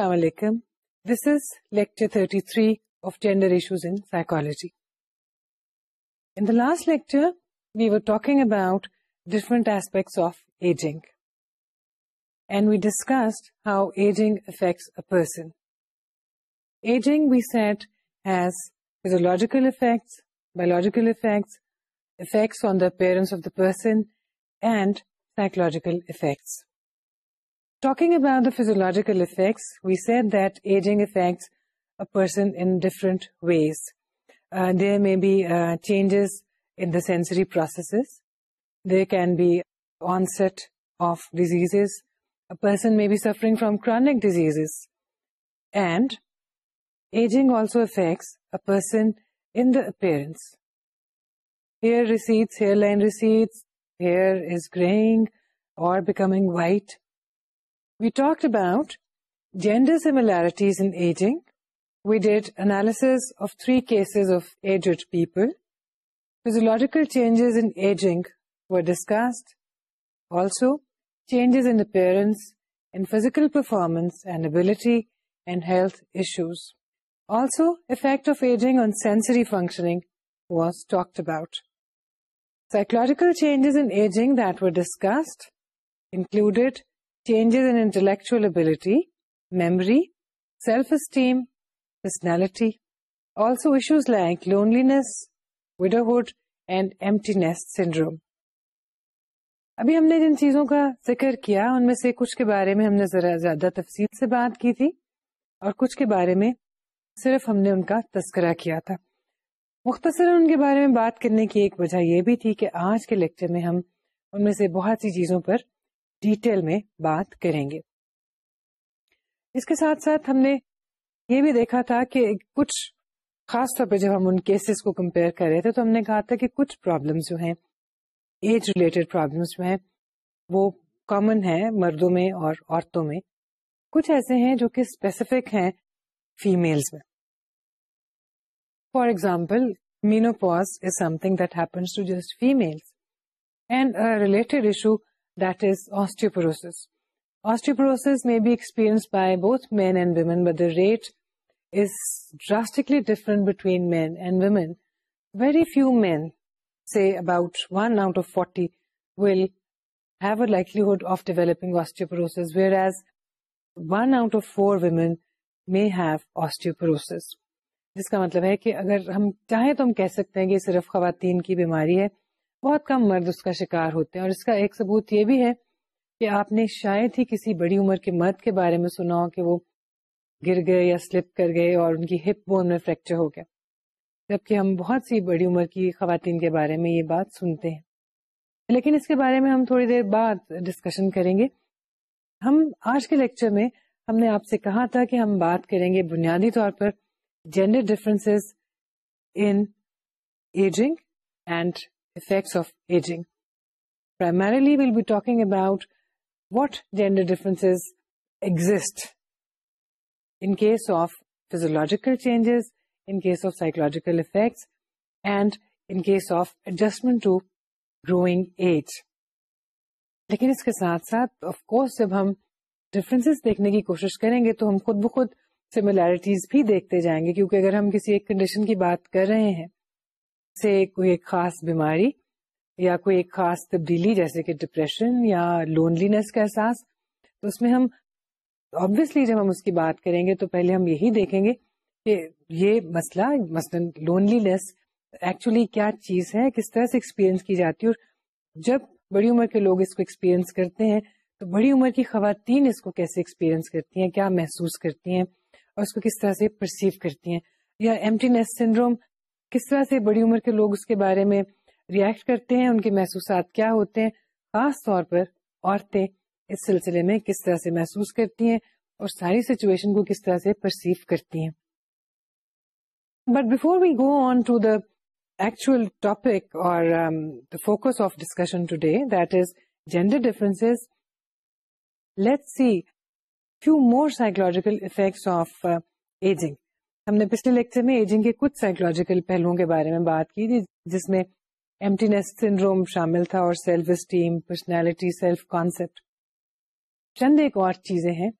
Assalamu alaikum. This is lecture 33 of Gender Issues in Psychology. In the last lecture, we were talking about different aspects of aging. And we discussed how aging affects a person. Aging, we said, has physiological effects, biological effects, effects on the appearance of the person, and psychological effects. Talking about the physiological effects, we said that aging affects a person in different ways. Uh, there may be uh, changes in the sensory processes. There can be onset of diseases. A person may be suffering from chronic diseases. And aging also affects a person in the appearance. Hair recedes, hairline recedes, hair is graying or becoming white. We talked about gender similarities in aging. We did analysis of 3 cases of aged people. Physiological changes in aging were discussed. Also, changes in appearance, in physical performance and ability, and health issues. Also, effect of aging on sensory functioning was talked about. Psychological changes in aging that were discussed included changes in intellectual ability, memory, self-esteem, personality. Also issues like loneliness, widowhood and emptiness syndrome. ابھی ہم نے جن چیزوں کا ذکر کیا ان میں سے کچھ کے بارے میں ہم نے ذرا زیادہ تفصیل سے بات کی تھی اور کچھ کے بارے میں صرف ہم نے ان کا تذکرہ کیا تھا مختصر ان کے بارے میں بات کرنے کی ایک وجہ یہ بھی تھی کہ آج کے لیکچر میں ہم ان میں سے بہت سی چیزوں پر ڈیٹیل میں بات کریں گے اس کے ساتھ ساتھ ہم نے یہ بھی دیکھا تھا کہ کچھ خاص طور پہ جب ہم ان کیسز کو کمپیئر کر رہے تھے تو ہم نے کہا تھا کہ کچھ پرابلمس جو ہیں ایج ریلیٹڈ پرابلمس جو ہیں وہ کامن ہیں مردوں میں اور عورتوں میں کچھ ایسے ہیں جو کہ اسپیسیفک ہیں فیملس میں for example menopause is something that happens to just females and related issue be expressed by both men and women rate is drastically different between men and women very few men say about one out of forty will have likelihood of developing osteoporosis whereas one out of four women میں have osteoporosis جس کا مطلب ہے کہ اگر ہم چاہیں تو ہم کہہ سکتے ہیں کہ صرف خواتین کی بیماری ہے بہت کم مرد اس کا شکار ہوتے ہیں اور اس کا ایک ثبوت یہ بھی ہے کہ آپ نے شاید ہی کسی بڑی عمر کے مرد کے بارے میں سنا ہو کہ وہ گر گئے یا سلپ کر گئے اور ان کی ہپ بون میں فریکچر ہو گیا جبکہ ہم بہت سی بڑی عمر کی خواتین کے بارے میں یہ بات سنتے ہیں لیکن اس کے بارے میں ہم تھوڑی دیر بعد ڈسکشن کریں گے ہم آج کے لیکچر میں ہم نے آپ سے کہا تھا کہ ہم بات کریں گے بنیادی طور پر gender differences in aging and effects of aging. Primarily, we'll be talking about what gender differences exist in case of physiological changes, in case of psychological effects, and in case of adjustment to growing age. لیکن اس کے ساتھ ساتھ of course جب ہم difference دیکھنے کی کوشش کریں گے تو ہم خود بخود سملیرٹیز بھی دیکھتے جائیں گے کیونکہ اگر ہم کسی ایک کنڈیشن کی بات کر رہے ہیں سے کوئی ایک خاص بیماری یا کوئی ایک خاص تبدیلی جیسے کہ ڈپریشن یا لونلی نیس کا احساس تو اس میں ہم آبویسلی جب ہم اس کی بات کریں گے تو پہلے ہم یہی دیکھیں گے کہ یہ مسئلہ مثلاً لونلینیس ایکچولی کیا چیز ہے کس طرح سے ایکسپیرئنس کی جاتی ہے اور جب بڑی عمر کے لوگ اس کو ایکسپیرئنس کرتے ہیں تو بڑی عمر کی خواتین اس کو کیسے ایکسپیرئنس کرتی ہیں کیا محسوس کرتی ہیں اور اس کو کس طرح سے پرسیو کرتی ہیں یا ایمٹی نیس سنڈروم کس طرح سے بڑی عمر کے لوگ اس کے بارے میں ریئیکٹ کرتے ہیں ان کے محسوسات کیا ہوتے ہیں خاص طور پر عورتیں اس سلسلے میں کس طرح سے محسوس کرتی ہیں اور ساری سچویشن کو کس طرح سے پرسیو کرتی ہیں but before we go on to the actual topic اور focus of discussion today that is gender difference let see few more psychological effects of aging ہم نے پچھلے لیکچر میں ایجنگ کے کچھ سائیکولوجیکل پہلوؤں کے بارے میں بات کی جس میں ایمٹینس سنڈروم شامل تھا اور self esteem personality self concept چند ایک اور چیزیں ہیں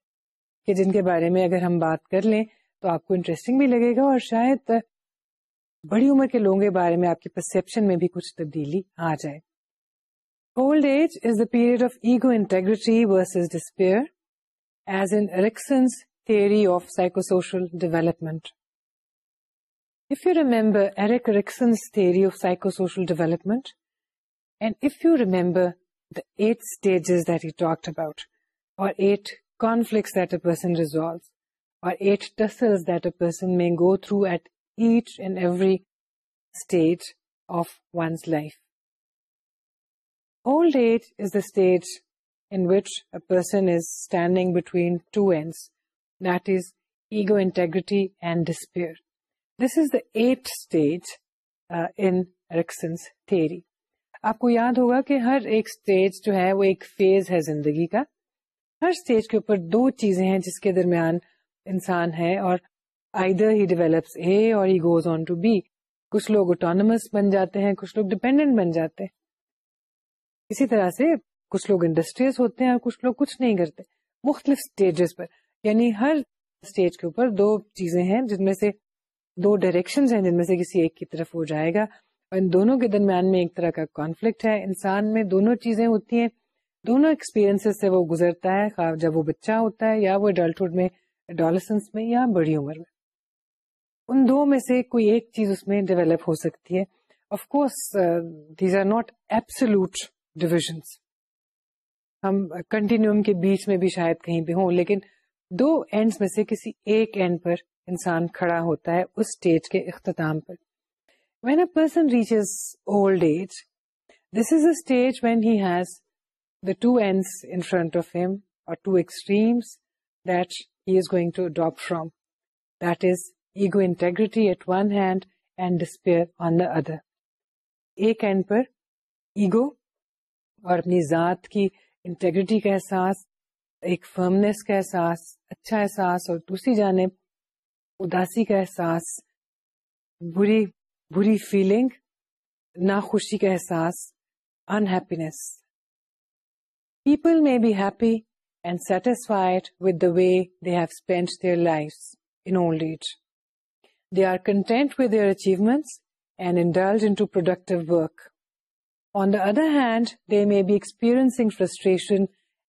کہ جن کے بارے میں اگر ہم بات کر لیں تو آپ کو انٹرسٹنگ بھی لگے گا اور شاید بڑی عمر کے لوگوں کے بارے میں آپ کی پرسپشن میں بھی کچھ تبدیلی آ جائے old age is the period of ego integrity versus despair as in Erikson's theory of psycho social development if you remember Erik Erikson's theory of psycho social development you remember person is standing between two and this ego integrity and despair this is the eighth stage theory آپ کو یاد ہوگا کہ ہر ایک stage جو ہے وہ ایک فیز ہے زندگی کا ہر اسٹیج کے اوپر دو چیزیں ہیں جس کے درمیان انسان ہے اور آئی در ڈیولپس اے اور he goes on to be کچھ لوگ اوٹانومس بن جاتے ہیں کچھ لوگ ڈپینڈنٹ بن جاتے ہیں اسی طرح سے کچھ لوگ انڈسٹریز ہوتے ہیں اور کچھ لوگ کچھ نہیں کرتے مختلف اسٹیجز پر یعنی ہر اسٹیج کے اوپر دو چیزیں ہیں جن میں سے دو ڈائریکشن ہیں جن میں سے کسی ایک کی طرف ہو جائے گا اور ان دونوں کے درمیان میں ایک طرح کا کانفلکٹ ہے انسان میں دونوں چیزیں ہوتی ہیں دونوں ایکسپیرئنس سے وہ گزرتا ہے جب وہ بچہ ہوتا ہے یا وہ اڈلٹہڈ میں اڈالسنس میں یا بڑی عمر میں ان دو میں سے کوئی ایک چیز اس میں ڈیولپ ہو سکتی ہے of course these are not absolute divisions ہم کنٹینیوم کے بیچ میں بھی شاید کہیں پہ ہوں لیکن دو اینڈ میں سے کسی ایک اینڈ پر انسان کھڑا ہوتا ہے اس اسٹیج کے اختتام پر when a person reaches old age this is a stage when he's the two end in front of our two extremes that he is going to adapt from that is ego integrity at one hand and despair on the other ایک end پر ego اور اپنی ذات کی integrity کا احساس ایک firmness کا احساس اچھا احساس اور دوسری جانب اداسی کا احساس بری بری فیلنگ ناخوشی کا احساس unhappiness people may be happy and satisfied with the way they have spend their life in old age they are content with their achievements and indulged in to productive work on the other hand they may be experiencing frustration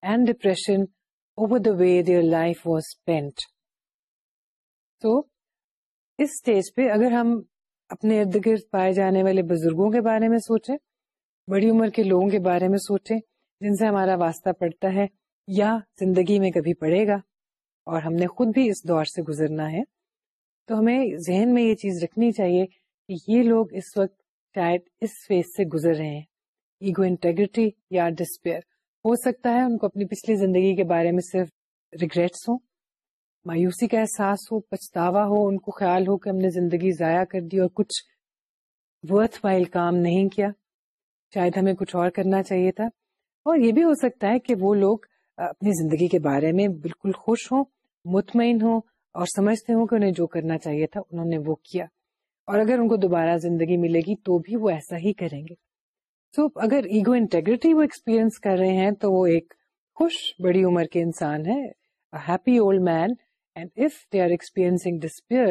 and depression way their life was So, تو stage پہ اگر ہم اپنے ارد گرد پائے جانے والے بزرگوں کے بارے میں سوچیں بڑی عمر کے لوگوں کے بارے میں سوچیں جن سے ہمارا واسطہ پڑتا ہے یا زندگی میں کبھی پڑے گا اور ہم نے خود بھی اس دور سے گزرنا ہے تو ہمیں ذہن میں یہ چیز رکھنی چاہیے کہ یہ لوگ اس وقت شاید اس فیز سے گزر رہے ہیں ایگو انٹیگریٹی یا ڈسپیئر ہو سکتا ہے ان کو اپنی پچھلی زندگی کے بارے میں صرف ریگریٹس ہوں مایوسی کا احساس ہو پچھتاوا ہو ان کو خیال ہو کہ ہم نے زندگی ضائع کر دی اور کچھ ورتھ وائل کام نہیں کیا شاید ہمیں کچھ اور کرنا چاہیے تھا اور یہ بھی ہو سکتا ہے کہ وہ لوگ اپنی زندگی کے بارے میں بالکل خوش ہوں مطمئن ہوں اور سمجھتے ہوں کہ انہیں جو کرنا چاہیے تھا انہوں نے وہ کیا اور اگر ان کو دوبارہ زندگی ملے گی تو بھی وہ ایسا ہی کریں گے سو اگر ایگو انٹیگریٹی وہ ایکسپیرئنس کر رہے ہیں تو وہ ایک خوش بڑی عمر کے انسان ہے happy old man and if they are despair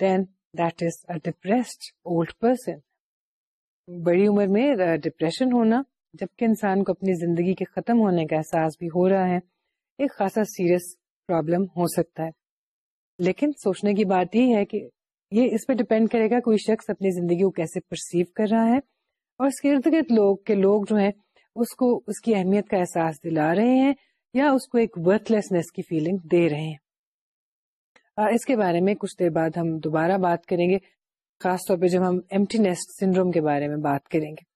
then that is a depressed old person بڑی عمر میں ڈپریشن ہونا جبکہ انسان کو اپنی زندگی کے ختم ہونے کا احساس بھی ہو رہا ہے ایک خاصا سیریس پرابلم ہو سکتا ہے لیکن سوچنے کی بات یہ ہے کہ یہ اس پہ ڈپینڈ کرے گا کوئی شخص اپنی زندگی کو کیسے پرسیو کر رہا ہے اور اس کے ارد گرد لوگ کے لوگ جو ہیں اس کو اس کی اہمیت کا احساس دلا رہے ہیں یا اس کو ایک ورتھ لیسنیس کی فیلنگ دے رہے ہیں اس کے بارے میں کچھ دیر بعد ہم دوبارہ بات کریں گے خاص طور پہ جب ہم ایمٹی نیسٹ سنڈروم کے بارے میں بات کریں گے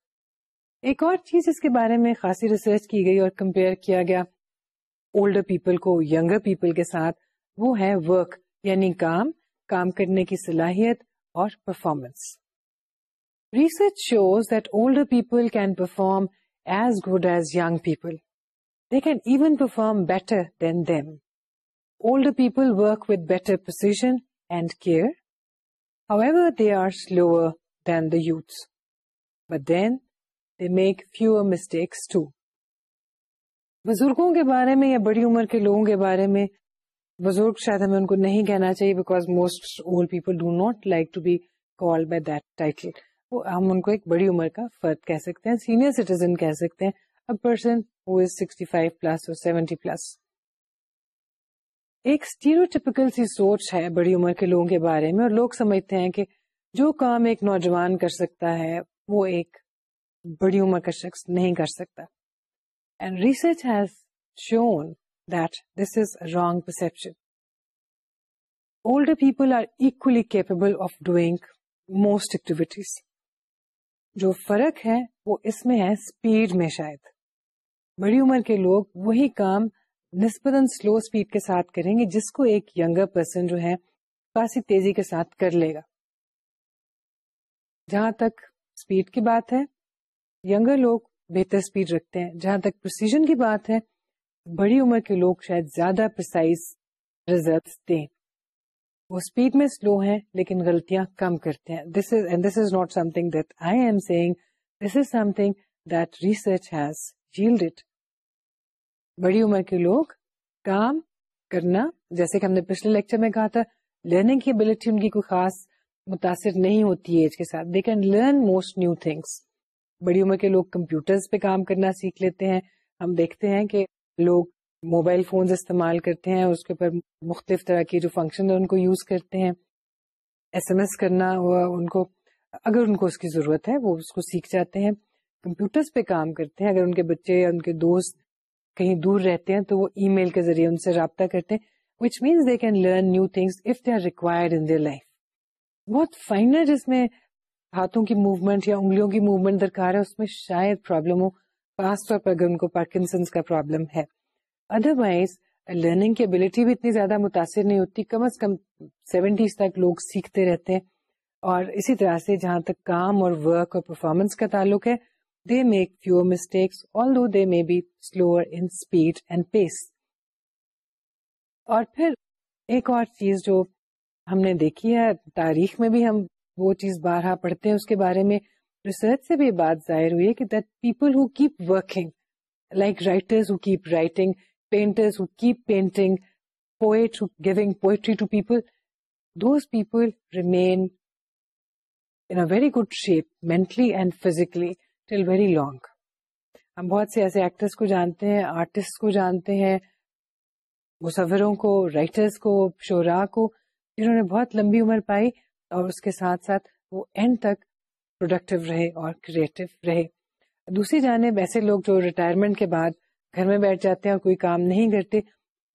ایک اور چیز اس کے بارے میں خاصی ریسرچ کی گئی اور کمپیئر کیا گیا اولڈر پیپل کو ینگر پیپل کے ساتھ وہ ہے ورک یعنی کام کام کرنے کی صلاحیت اور performance research shows that older people can perform as good as young people they can even perform better than them older people work with better and however they are slower than the youth but then they make fewer mistakes too بزرگوں کے بارے میں یا بڑی عمر کے لوگوں کے بارے میں بزرگ شاید ہمیں ان کو نہیں کہنا چاہیے because most old people do not like to be call by title ہم ان کو ایک بڑی عمر کا فرد کہہ سکتے ہیں سینئر سٹیزن کہہ سکتے ہیں person who is sixty five plus اور سیونٹی پلس ایک سی سوچ ہے بڑی عمر کے لوگوں کے بارے میں اور لوگ سمجھتے ہیں کہ جو کام ایک نوجوان کر سکتا ہے وہ ایک بڑی عمر کا شخص نہیں کر سکتا and research has shown that this is wrong perception older people are equally capable of doing most activities جو فرق ہے وہ اس میں ہے اسپیڈ میں شاید بڑی عمر کے لوگ وہی کام نسبتاً سلو اسپیڈ کے ساتھ کریں گے جس کو ایک یگر پرسن جو ہے کافی تیزی کے ساتھ کر لے گا جہاں تک اسپیڈ کی بات ہے یگر لوگ بہتر اسپیڈ رکھتے ہیں جہاں تک پرسیزن کی بات ہے بڑی عمر کے لوگ شاید زیادہ پرسائز ریزلٹس دیں وہ اسپیڈ میں سلو ہیں لیکن غلطیاں کم کرتے ہیں this this this is is is and not some some thing thing that that I am seeing research has yielded it بڑی عمر کے لوگ کام کرنا جیسے کہ ہم نے پچھلے لیکچر میں کہا تھا لرننگ کی ابلیٹی ان کی کوئی خاص متاثر نہیں ہوتی ہے ایج کے ساتھ they can learn most new things بڑی عمر کے لوگ کمپیوٹرز پہ کام کرنا سیکھ لیتے ہیں ہم دیکھتے ہیں کہ لوگ موبائل فونز استعمال کرتے ہیں اس کے اوپر مختلف طرح کے جو فنکشن ان کو یوز کرتے ہیں ایس ایم ایس کرنا ان کو اگر ان کو اس کی ضرورت ہے وہ اس کو سیکھ جاتے ہیں کمپیوٹرز پہ کام کرتے ہیں اگر ان کے بچے یا ان کے دوست کہیں دور رہتے ہیں تو وہ ای میل کے ذریعے ان سے رابطہ کرتے ہیں which means they can learn new things if they are required in their life بہت فائنر جس میں ہاتھوں کی موومنٹ یا انگلیوں کی موومنٹ درکار ہے اس میں شاید پرابلم ہو خاص طور پر اگر ان کو پارکنسنس کا پرابلم ہے ادر وائز لرننگ کی ابلیٹی بھی اتنی زیادہ متاثر نہیں ہوتی کم از کم سیونٹیز تک لوگ سیکھتے رہتے ہیں اور اسی طرح سے جہاں تک کام اور ورک اور پرفارمنس کا تعلق ہے they make fewer mistakes although they may be slower in speed and pace اور پھر ایک اور چیز جو ہم نے دیکھی ہے تاریخ میں بھی ہم وہ چیز بارہ پڑھتے ہیں اس کے بارے میں ریسرچ سے بھی بات ظاہر ہوئی ہے کہ that people who keep working like writers who keep writing painters who keep painting, poets who giving poetry to people, those people remain in a very good shape mentally and physically till very long. ہم بہت سے ایسے actress کو جانتے ہیں artist کو جانتے ہیں مصوروں کو رائٹرس کو شعرا کو جنہوں نے بہت لمبی عمر پائی اور اس کے ساتھ ساتھ وہ اینڈ تک پروڈکٹیو رہے اور کریٹو رہے دوسری جانب ایسے لوگ جو ریٹائرمنٹ کے بعد گھر میں بیٹھ جاتے ہیں اور کوئی کام نہیں کرتے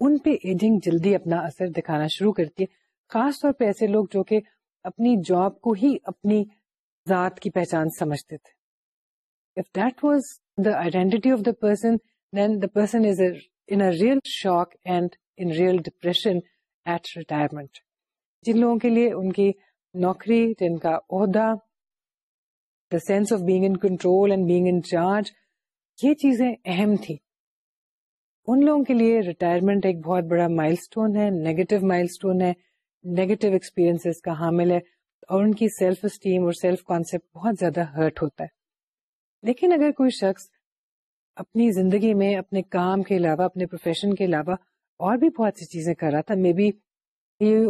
ان پہ ایجنگ جلدی اپنا اثر دکھانا شروع کرتی ہے خاص طور پہ ایسے لوگ جو کہ اپنی جاب کو ہی اپنی ذات کی پہچان سمجھتے تھے جن لوگوں کے لیے ان کی نوکری جن کا عہدہ the sense of in control charge یہ چیزیں اہم تھیں ان لوگوں کے لیے ریٹائرمنٹ ایک بہت بڑا مائل اسٹون ہے نیگیٹو مائل اسٹون ہے نیگیٹو ایکسپیرئنس کا حامل ہے اور ان کی سیلف اسٹیم اور سیلف کانسیپٹ بہت زیادہ ہرٹ ہوتا ہے لیکن اگر کوئی شخص اپنی زندگی میں اپنے کام کے علاوہ اپنے پروفیشن کے علاوہ اور بھی بہت سی چیزیں کر رہا تھا مے بی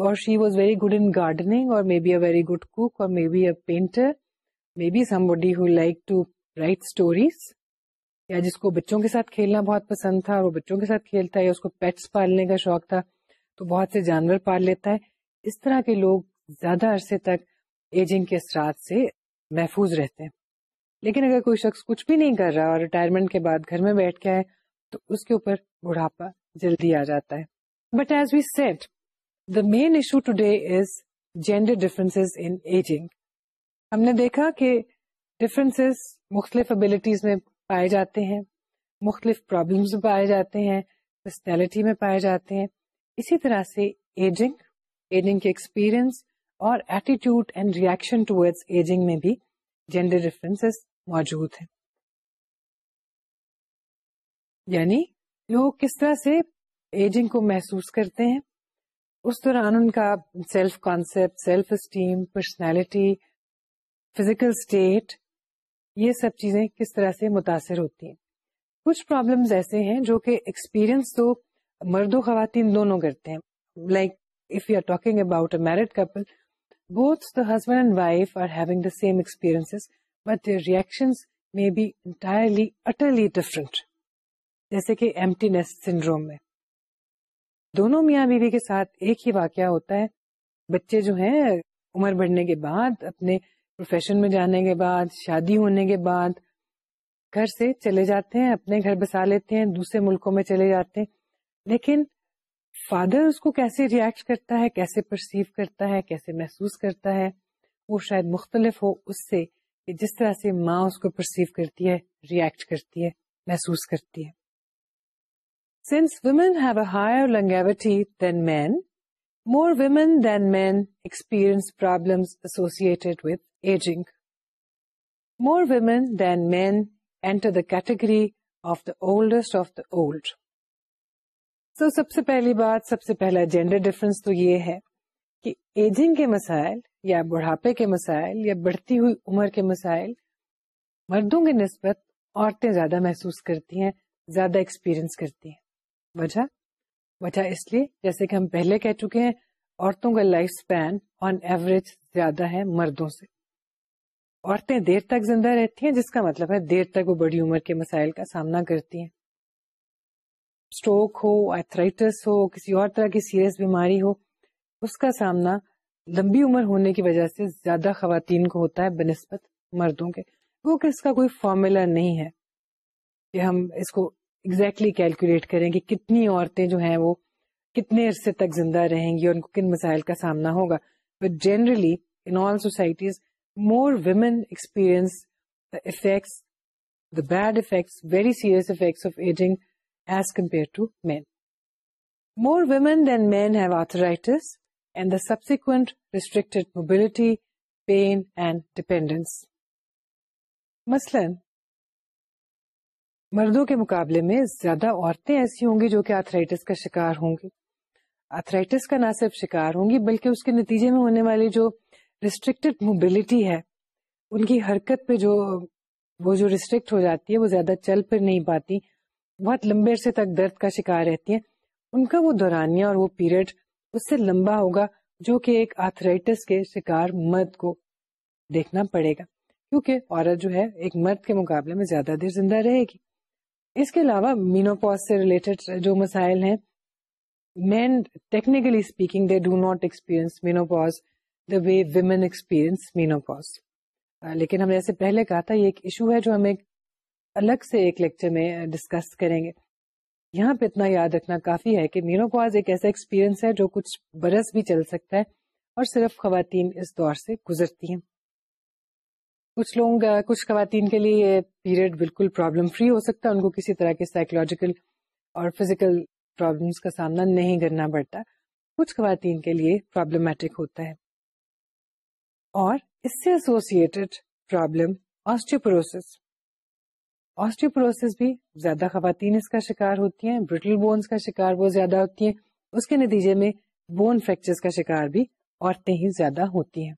اور she was very good in gardening اور may be a very good cook اور may be a painter may be somebody who like to write stories یا جس کو بچوں کے ساتھ کھیلنا بہت پسند تھا اور بچوں کے ساتھ کھیلتا ہے یا اس کو پیٹس پالنے کا شوق تھا تو بہت سے جانور پال لیتا ہے اس طرح کے لوگ زیادہ عرصے تک ایجنگ کے اثرات سے محفوظ رہتے ہیں لیکن اگر کوئی شخص کچھ بھی نہیں کر رہا اور ریٹائرمنٹ کے بعد گھر میں بیٹھ کے آئے تو اس کے اوپر بڑھاپا جلدی آ جاتا ہے but as we said the main issue today is gender difference in aging ہم نے دیکھا کہ ڈفرینس مختلف ابلیٹیز میں پائے جاتے ہیں مختلف پرابلمس میں پائے جاتے ہیں پرسنالٹی میں پائے جاتے ہیں اسی طرح سے ایجنگ ایجنگ کے ایکسپیرئنس اور ایٹیٹیوڈ اینڈ ریئیکشن ایجنگ میں بھی جینڈر ڈفرینس موجود ہیں یعنی لوگ کس طرح سے ایجنگ کو محسوس کرتے ہیں اس دوران ان کا self concept self esteem personality physical state یہ سب چیزیں کس طرح سے متاثر ہوتی ہیں کچھ پرابلم ایسے ہیں جو کہ ایکسپیرئنس تو مرد و خواتین دونوں کرتے ہیں like if you are talking about a married couple both the husband and wife are having the same experience but reaction may be entirely utterly different جیسے کہ ایمٹی نیسٹ سنڈروم میں دونوں میاں بیوی کے ساتھ ایک ہی واقعہ ہوتا ہے بچے جو ہیں عمر بڑھنے کے بعد اپنے پروفیشن میں جانے کے بعد شادی ہونے کے بعد گھر سے چلے جاتے ہیں اپنے گھر بسا لیتے ہیں دوسرے ملکوں میں چلے جاتے ہیں لیکن فادر اس کو کیسے ریئیکٹ کرتا ہے کیسے پرسیو کرتا ہے کیسے محسوس کرتا ہے وہ شاید مختلف ہو اس سے کہ جس طرح سے ماں اس کو پرسیو کرتی ہے ریئیکٹ کرتی ہے محسوس کرتی ہے since women longevity than men more women than men experience enter more women than the oldest of the of So, سب سے پہلی بات سب سے پہلا جینڈر ڈفرنس تو یہ ہے کہ ایجنگ کے مسائل یا بڑھاپے کے مسائل یا بڑھتی ہوئی عمر کے مسائل مردوں کی نسبت عورتیں زیادہ محسوس کرتی ہیں زیادہ ایکسپیرئنس کرتی ہیں وجہ وجہ اس لیے جیسے کہ ہم پہلے کہہ چکے ہیں عورتوں کا لائف اسپین آن ایوریج زیادہ ہے مردوں سے عورتیں دیر دیر تک تک زندہ رہتی ہیں جس کا مطلب ہے وہ بڑی عمر کے مسائل کا سامنا کرتی ہیں اسٹروک ہو ایتھرائٹس ہو کسی اور طرح کی سیریس بیماری ہو اس کا سامنا لمبی عمر ہونے کی وجہ سے زیادہ خواتین کو ہوتا ہے بنسبت مردوں کے کیونکہ اس کا کوئی فارمولا نہیں ہے کہ ہم اس کو ایگزیکٹلی exactly کیلکولیٹ کریں کہ کتنی عورتیں جو ہیں وہ کتنے عرصے تک زندہ رہیں گی اور ان کو کن مسائل کا سامنا ہوگا but generally in all societies more women experience the effects the bad effects very serious effects of aging as compare to men more women than men have arthritis and the subsequent restricted mobility pain and dependence مثلاً مردوں کے مقابلے میں زیادہ عورتیں ایسی ہوں گی جو کہ آرتھرائٹس کا شکار ہوں گی آرتھرائٹس کا نہ صرف شکار ہوں گی بلکہ اس کے نتیجے میں ہونے والی جو ریسٹرکٹیڈ موبلٹی ہے ان کی حرکت پہ جو وہ جو ریسٹرکٹ ہو جاتی ہے وہ زیادہ چل پھر نہیں پاتی بہت لمبے عرصے تک درد کا شکار رہتی ہیں ان کا وہ دورانیہ اور وہ پیریڈ اس سے لمبا ہوگا جو کہ ایک آرتھرائٹس کے شکار مرد کو دیکھنا پڑے گا کیونکہ عورت جو ہے ایک مرد کے مقابلے میں زیادہ دیر زندہ رہے گی اس کے علاوہ مینو پوز سے ریلیٹڈ جو مسائل ہیں men technically speaking they do not experience menopause the way women experience menopause لیکن ہم نے ایسے پہلے کہا تھا یہ ایک ایشو ہے جو ہم ایک الگ سے ایک لیکچر میں ڈسکس کریں گے یہاں پہ اتنا یاد رکھنا کافی ہے کہ مینو ایک ایسا ایکسپیرئنس ہے جو کچھ برس بھی چل سکتا ہے اور صرف خواتین اس دور سے گزرتی ہیں کچھ لوگوں کا کچھ خواتین کے لیے یہ پیریڈ بالکل پرابلم فری ہو سکتا ہے ان کو کسی طرح کے سائیکولوجیکل اور فزیکل پرابلمس کا سامنا نہیں کرنا پڑتا کچھ خواتین کے لیے پرابلمٹک ہوتا ہے اور اس سے ایسوسیڈ پرابلم آسٹیوپروسس آسٹیوپروسس بھی زیادہ خواتین اس کا شکار ہوتی ہیں برٹل بونس کا شکار وہ زیادہ ہوتی ہیں اس کے نتیجے میں بون فریکچر کا شکار بھی عورتیں ہی زیادہ ہوتی ہیں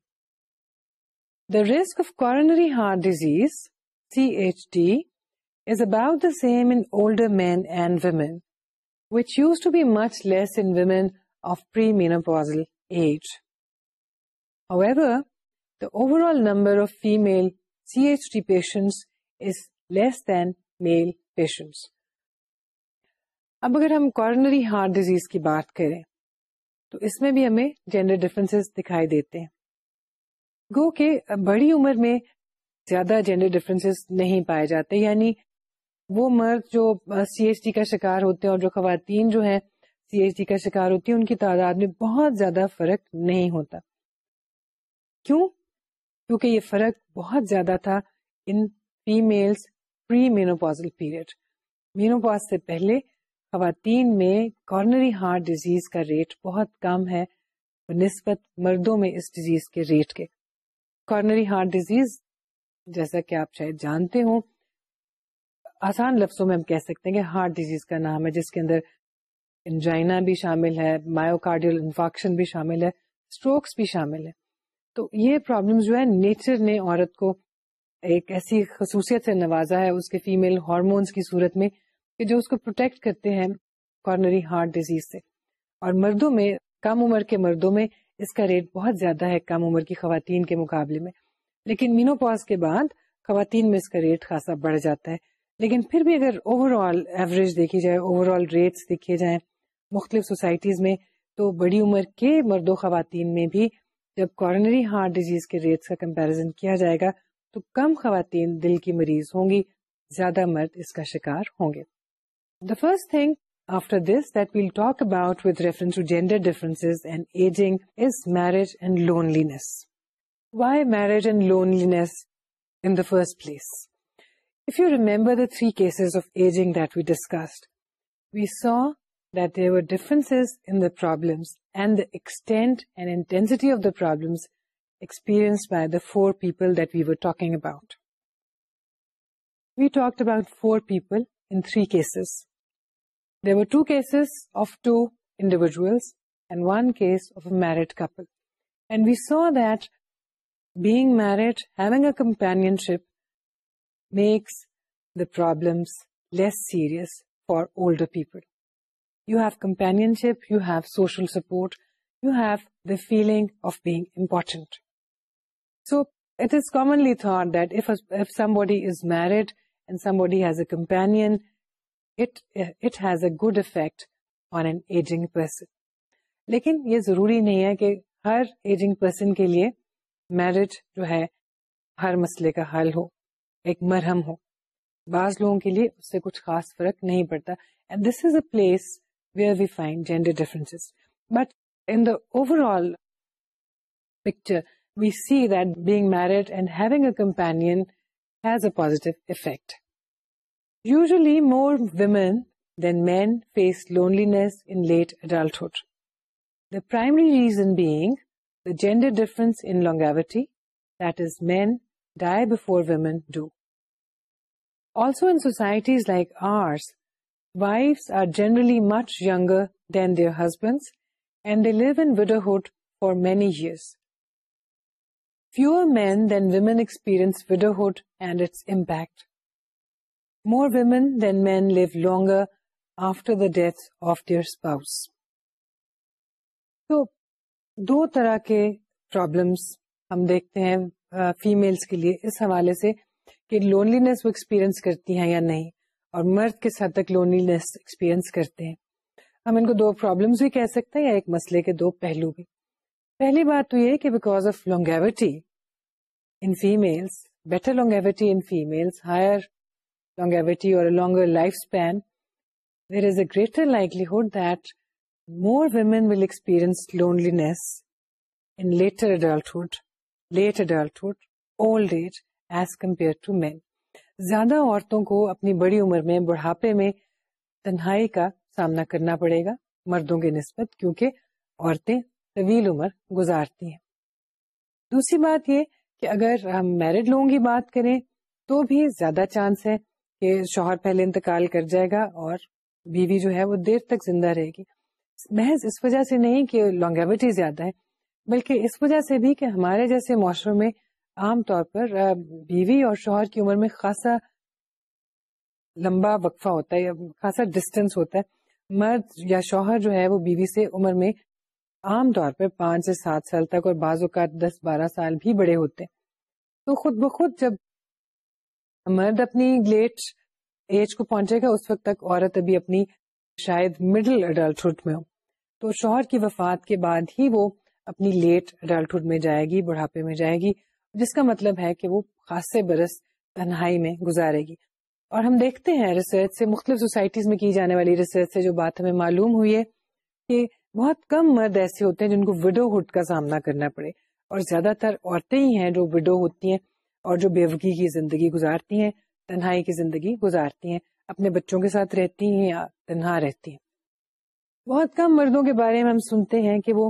The risk of coronary heart disease, CHD, is about the same in older men and women, which used to be much less in women of premenopausal age. However, the overall number of female CHD patients is less than male patients. اب اگر ہم coronary heart disease کی بات کریں تو اس میں بھی ہمیں جینڈر ڈفرینس دکھائی دیتے ہیں گو کہ بڑی عمر میں زیادہ جینڈر ڈفرینس نہیں پائے جاتے یعنی وہ مرد جو سی ایچ ڈی کا شکار ہوتے ہیں اور جو خواتین جو ہیں سی ایچ ڈی کا شکار ہوتی ہیں ان کی تعداد میں بہت زیادہ فرق نہیں ہوتا کیوں کیونکہ یہ فرق بہت زیادہ تھا ان families pre menopausal period menopause سے پہلے خواتین میں کارنری ہارٹ ڈیزیز کا ریٹ بہت کم ہے نسبت مردوں میں اس ڈیزیز کے ریٹ کے کارنری ہارٹ ڈیزیز جیسا کہ آپ شاید جانتے ہوں آسان لفظوں میں ہم کہہ سکتے ہیں کہ ہارٹ ڈیزیز کا نام ہے جس کے اندر انجائنا بھی شامل ہے مایو کارڈیل انفیکشن بھی شامل ہے اسٹروکس بھی شامل ہے تو یہ پرابلم جو ہے نیچر نے عورت کو ایک ایسی خصوصیت سے نوازا ہے اس کے فیمل ہارمونس کی صورت میں کہ جو اس کو پروٹیکٹ کرتے ہیں کارنری ہارٹ ڈیزیز سے اور مردوں میں کم عمر کے مردوں میں اس کا ریٹ بہت زیادہ ہے کم عمر کی خواتین کے مقابلے میں لیکن مینو پاس کے بعد خواتین میں اس کا ریٹ خاصا بڑھ جاتا ہے لیکن پھر بھی اگر اوور آل ایوریج دیکھی جائے اوور آل ریٹس دیکھے جائیں مختلف سوسائٹیز میں تو بڑی عمر کے مرد و خواتین میں بھی جب کارنری ہارٹ ڈیزیز کے ریٹس کا کمپیرزن کیا جائے گا تو کم خواتین دل کی مریض ہوں گی زیادہ مرد اس کا شکار ہوں گے the first thing after this that we'll talk about with reference to gender differences and aging is marriage and loneliness. Why marriage and loneliness in the first place? If you remember the three cases of aging that we discussed, we saw that there were differences in the problems and the extent and intensity of the problems experienced by the four people that we were talking about. We talked about four people in three cases. There were two cases of two individuals and one case of a married couple. And we saw that being married, having a companionship, makes the problems less serious for older people. You have companionship, you have social support, you have the feeling of being important. So it is commonly thought that if somebody is married and somebody has a companion, good effect on an aging person لیکن یہ ضروری نہیں ہے کہ ہر ageing person کے لیے merit جو ہے ہر مسئلے کا حل ہو ایک مرہم ہو بعض لوگوں کے لیے اس سے کچھ خاص فرق نہیں پڑتا and this is a place where we find gender differences but in overall picture we see being married and a companion has a positive Usually, more women than men face loneliness in late adulthood. The primary reason being the gender difference in longevity, that is, men die before women do. Also, in societies like ours, wives are generally much younger than their husbands, and they live in widowhood for many years. Fewer men than women experience widowhood and its impact. More women than men living after the death of their تو دو طرح کے problems ہم دیکھتے ہیں families کے لیے اس حوالے سے کہ لونلینس وہ ایکسپیرئنس کرتی ہیں یا نہیں اور مرد کس حد تک لونلینس ایکسپیرئنس کرتے ہیں ہم ان کو دو پرابلمس بھی کہہ سکتے ہیں یا ایک مسئلے کے دو پہلو بھی پہلی بات تو یہ کہ because of longevity in females better longevity in females higher longevity or a longer lifespan, there is a greater likelihood that more women will experience loneliness in later adulthood, late adulthood, old age as compared to men. زیادہ عورتوں کو اپنی بڑی عمر میں بڑھاپے میں تنہائی کا سامنا کرنا پڑے گا مردوں کے نسبت کیونکہ عورتیں طویل عمر گزارتی ہیں دوسری بات یہ کہ اگر ہم میرڈ لوگوں کی بات کریں تو بھی زیادہ چانس ہے کہ شوہر پہلے انتقال کر جائے گا اور بیوی جو ہے وہ دیر تک زندہ رہے گی محض اس وجہ سے نہیں کہ لانگیوٹی زیادہ ہے بلکہ اس وجہ سے بھی کہ ہمارے جیسے معاشروں میں عام طور پر بیوی اور شوہر کی عمر میں خاصا لمبا وقفہ ہوتا ہے یا خاصا ڈسٹینس ہوتا ہے مرد یا شوہر جو ہے وہ بیوی سے عمر میں عام طور پر پانچ سے سات سال تک اور بعض اوقات دس بارہ سال بھی بڑے ہوتے ہیں تو خود بخود جب مرد اپنی لیٹ ایج کو پہنچے گا اس وقت تک عورت ابھی اپنی شاید مڈل اڈلٹہڈ میں ہو تو شوہر کی وفات کے بعد ہی وہ اپنی لیٹ اڈلٹہڈ میں جائے گی بڑھاپے میں جائے گی جس کا مطلب ہے کہ وہ خاصے برس تنہائی میں گزارے گی اور ہم دیکھتے ہیں ریسرچ سے مختلف سوسائٹیز میں کی جانے والی ریسرچ سے جو بات ہمیں معلوم ہوئی ہے کہ بہت کم مرد ایسے ہوتے ہیں جن کو وڈو ہڈ کا سامنا کرنا پڑے اور زیادہ تر عورتیں ہی ہیں جو وڈو ہوتی ہیں اور جو بیوقی کی زندگی گزارتی ہیں تنہائی کی زندگی گزارتی ہیں اپنے بچوں کے ساتھ رہتی ہیں یا تنہا رہتی ہیں بہت کم مردوں کے بارے میں ہم سنتے ہیں کہ وہ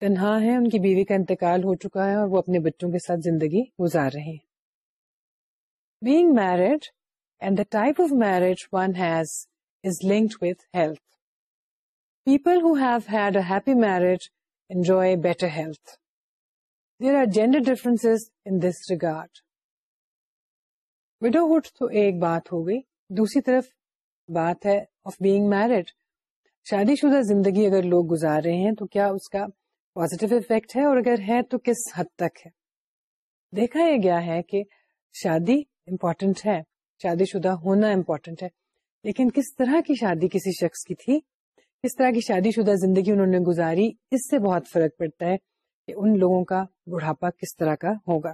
تنہا ہیں ان کی بیوی کا انتقال ہو چکا ہے اور وہ اپنے بچوں کے ساتھ زندگی گزار رہے ہیں being married and the type of marriage one has is linked with health people happy marriage enjoy widowhood تو ایک بات ہو گئی دوسری طرف بات ہے آف بینگ میرڈ شادی شدہ زندگی اگر لوگ گزار رہے ہیں تو تو کیا اس کا پازیٹو افیکٹ ہے ہے اور اگر کس حد تک ہے دیکھا یہ گیا ہے کہ شادی امپورٹنٹ ہے شادی شدہ ہونا امپورٹنٹ ہے لیکن کس طرح کی شادی کسی شخص کی تھی کس طرح کی شادی شدہ زندگی انہوں نے گزاری اس سے بہت فرق پڑتا ہے کہ ان لوگوں کا بڑھاپا کس طرح کا ہوگا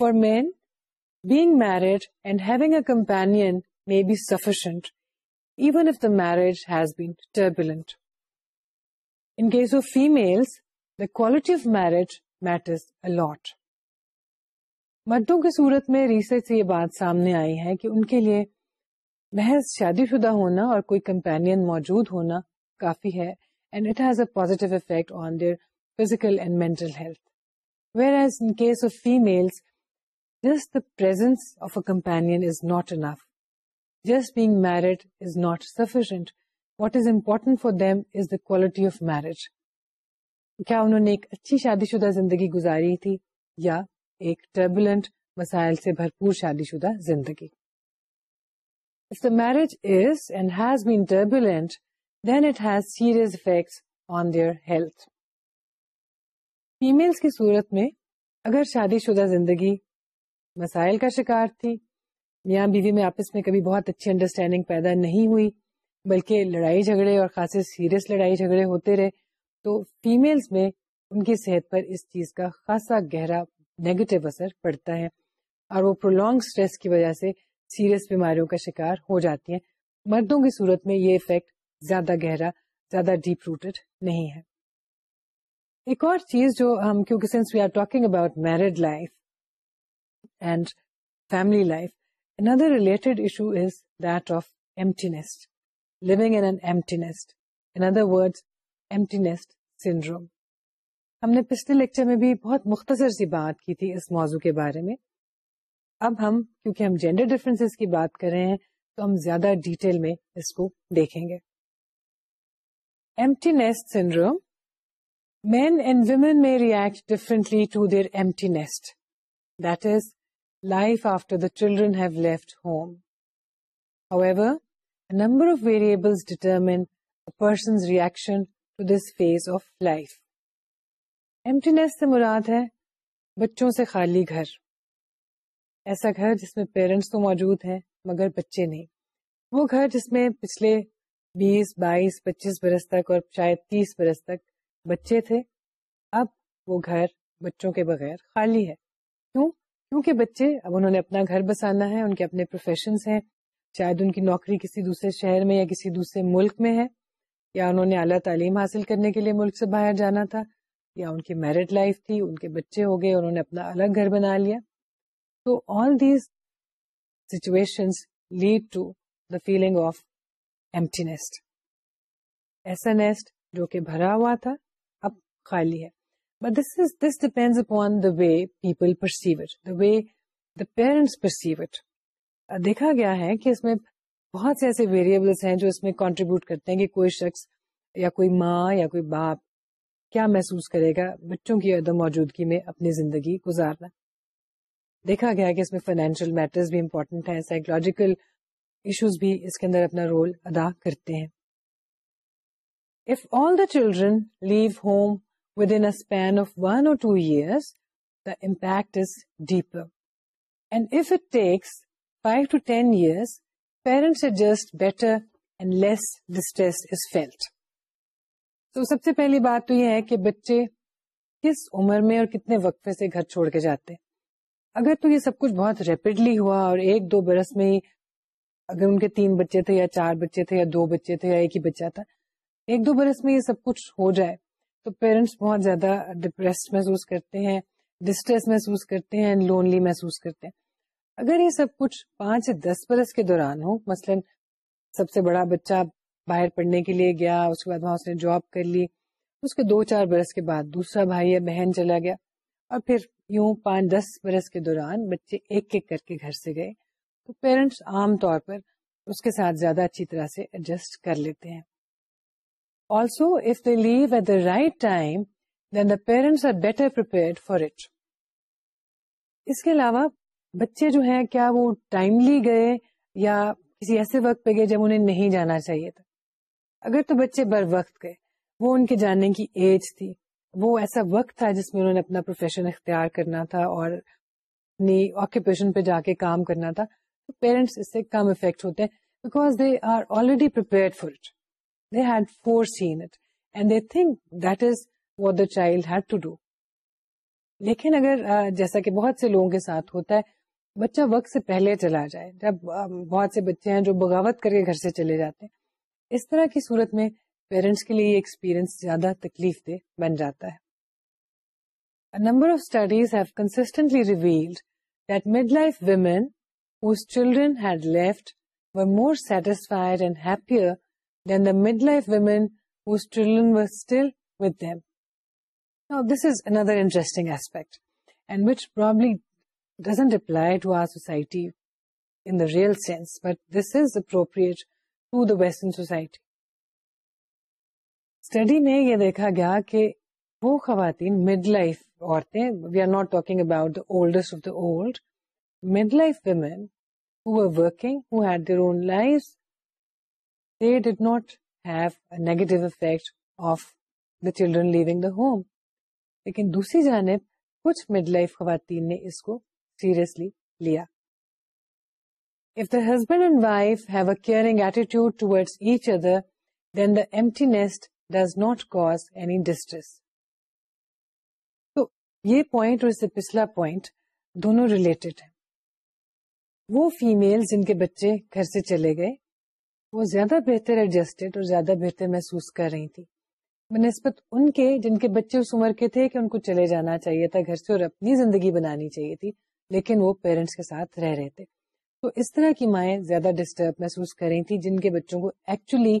for men being married and having a companion may be sufficient even if the marriage has been turbulent. In case of females, the quality of marriage matters a lot. مردوں کی صورت میں ریسرچ سے یہ بات سامنے آئی ہے کہ ان کے لیے محض شادی شدہ ہونا اور کوئی کمپینین موجود ہونا کافی ہے and it has a positive effect on their physical and mental health whereas in case of female just married of a sufficient. What is important for them is the quality of marriage. کیا انہوں نے ایک اچھی شادی شدہ زندگی گزاری تھی یا ایک ٹربلنٹ مسائل سے بھرپور شادی شدہ زندگی کی صورت میں اگر شادی شدہ زندگی مسائل کا شکار تھی یا بیوی میں آپس میں کبھی بہت اچھی انڈرسٹینڈنگ پیدا نہیں ہوئی بلکہ لڑائی جھگڑے اور خاصے سیریس لڑائی جھگڑے ہوتے رہے تو فیمیلز میں ان کی صحت پر اس چیز کا خاصا گہرا نیگیٹو اثر پڑتا ہے اور وہ پرولونگ سٹریس کی وجہ سے سیریس بیماریوں کا شکار ہو جاتی ہیں مردوں کی صورت میں یہ افیکٹ زیادہ گہرا زیادہ ڈیپ روٹڈ نہیں ہے ایک اور چیز جو ہم کیونکہ we are talking about married life and family life. another related issue is that of empty nest, living in an empty nest. In other words, empty nest syndrome. ہم نے پچھلے لیکچر میں بھی بہت مختصر سی بات کی تھی اس موضوع کے بارے میں اب ہم کیونکہ ہم جینڈر ڈفرینس کی بات کر رہے ہیں تو ہم زیادہ ڈیٹیل میں اس کو دیکھیں گے empty nest syndrome men and women may react differently to their empty nest children hmm how number of variable determines reactions سے مراد ہے بچوں سے خالی گھر ایسا گھر جس میں پیرنٹس تو موجود ہے مگر بچے نہیں وہ گھر جس میں پچھلے بیس بائیس پچیس برس تک اور شاید تیس برس تک بچے تھے اب وہ گھر بچوں کے بغیر خالی ہے کیوں کیونکہ بچے اب انہوں نے اپنا گھر بسانا ہے ان کے اپنے پروفیشنس ہیں شاید ان کی نوکری کسی دوسرے شہر میں یا کسی دوسرے ملک میں ہے یا انہوں نے اعلیٰ تعلیم حاصل کرنے کے لیے ملک سے باہر جانا تھا یا ان کی میرٹ لائف تھی ان کے بچے ہو گئے انہوں نے اپنا الگ گھر بنا لیا تو all these situation lead to the feeling of empty nest ایسا نیسٹ جو کہ بھرا ہوا تھا اب خالی ہے But this this is depends upon the way people perceive it, the way the parents perceive it. دیکھا گیا ہے کہ اس میں بہت سے ایسے ویریبلس ہیں جو اس میں کانٹریبیوٹ کرتے ہیں کہ کوئی شخص یا کوئی ماں یا کوئی باپ کیا محسوس کرے گا بچوں کی عدم موجودگی میں اپنی زندگی گزارنا دیکھا گیا کہ اس میں فائنینشیل میٹرز بھی امپورٹنٹ ہیں سائیکولوجیکل ایشوز بھی اس کے اندر اپنا رول ادا کرتے ہیں if all the children leave home within is depress parents یہ ہے کہ بچے کس عمر میں اور کتنے وقفے سے گھر چھوڑ کے جاتے اگر تو یہ سب کچھ بہت ریپڈلی ہوا اور ایک دو برس میں ہی اگر ان کے تین بچے تھے یا چار بچے تھے یا دو بچے تھے یا ایک ہی بچہ تھا ایک دو برس میں یہ سب کچھ ہو جائے تو پیرنٹس بہت زیادہ ڈپریس محسوس کرتے ہیں ڈسٹریس محسوس کرتے ہیں لونلی محسوس کرتے ہیں اگر یہ سب کچھ پانچ دس برس کے دوران ہو مثلا سب سے بڑا بچہ باہر پڑھنے کے لیے گیا اس کے بعد وہاں اس نے جاب کر لی اس کے دو چار برس کے بعد دوسرا بھائی یا بہن چلا گیا اور پھر یوں پانچ دس برس کے دوران بچے ایک ایک کر کے گھر سے گئے تو پیرنٹس عام طور پر اس کے ساتھ زیادہ اچھی طرح سے ایڈجسٹ کر لیتے ہیں also if they leave at the right then the parents bettered for it اس کے علاوہ بچے جو ہیں کیا وہ ٹائملی گئے یا کسی ایسے وقت پہ گئے جب انہیں نہیں جانا چاہیے تھا اگر تو بچے بر وقت گئے وہ ان کے جاننے کی ایج تھی وہ ایسا وقت تھا جس میں انہوں نے اپنا پروفیشن اختیار کرنا تھا اور اپنی آکوپیشن پہ جا کے کام کرنا تھا پیرنٹس اس سے کم افیکٹ ہوتے ہیں because they are already prepare for it child had to do لیکن اگر جیسا کہ بہت سے لوگوں کے ساتھ ہوتا ہے بچہ وقت سے پہلے چلا جائے جب بہت سے بچے ہیں جو بغاوت کر کے گھر سے چلے جاتے ہیں اس طرح کی صورت میں پیرنٹس کے لیے ایکسپیرئنس زیادہ تکلیف دہ بن جاتا ہے number of studies have consistently revealed that mid life women whose children had left more satisfied and happier mid life women with them this is another interest aspect and which really doesn't apply to our society in the real sense but this is appropriate to the west society study میں یہ دیکھا گیا کہ وہ خواتین mid life عورتیں we are not talking about the oldest of the mid life women who are working at their own life they did not have a negative effect of the children leaving the home. لیکن دوسری جانب کچھ mid life خواتین نے اس کو seriously لیا If the husband and wife have a caring attitude towards each other, then the empty nest does not cause any distress. تو یہ پوائنٹ اور اس سے پچھلا پوائنٹ دونوں ریلیٹڈ ہیں وہ فیمل جن کے بچے گھر سے چلے گئے وہ زیادہ بہتر ایڈجسٹڈ اور زیادہ بہتر محسوس کر رہی تھی بہ نسبت ان کے جن کے بچے اس عمر کے تھے کہ ان کو چلے جانا چاہیے تھا گھر سے اور اپنی زندگی بنانی چاہیے تھی لیکن وہ پیرنٹس کے ساتھ رہ رہے تھے تو اس طرح کی مائیں زیادہ ڈسٹرب محسوس کر رہی تھیں جن کے بچوں کو ایکچولی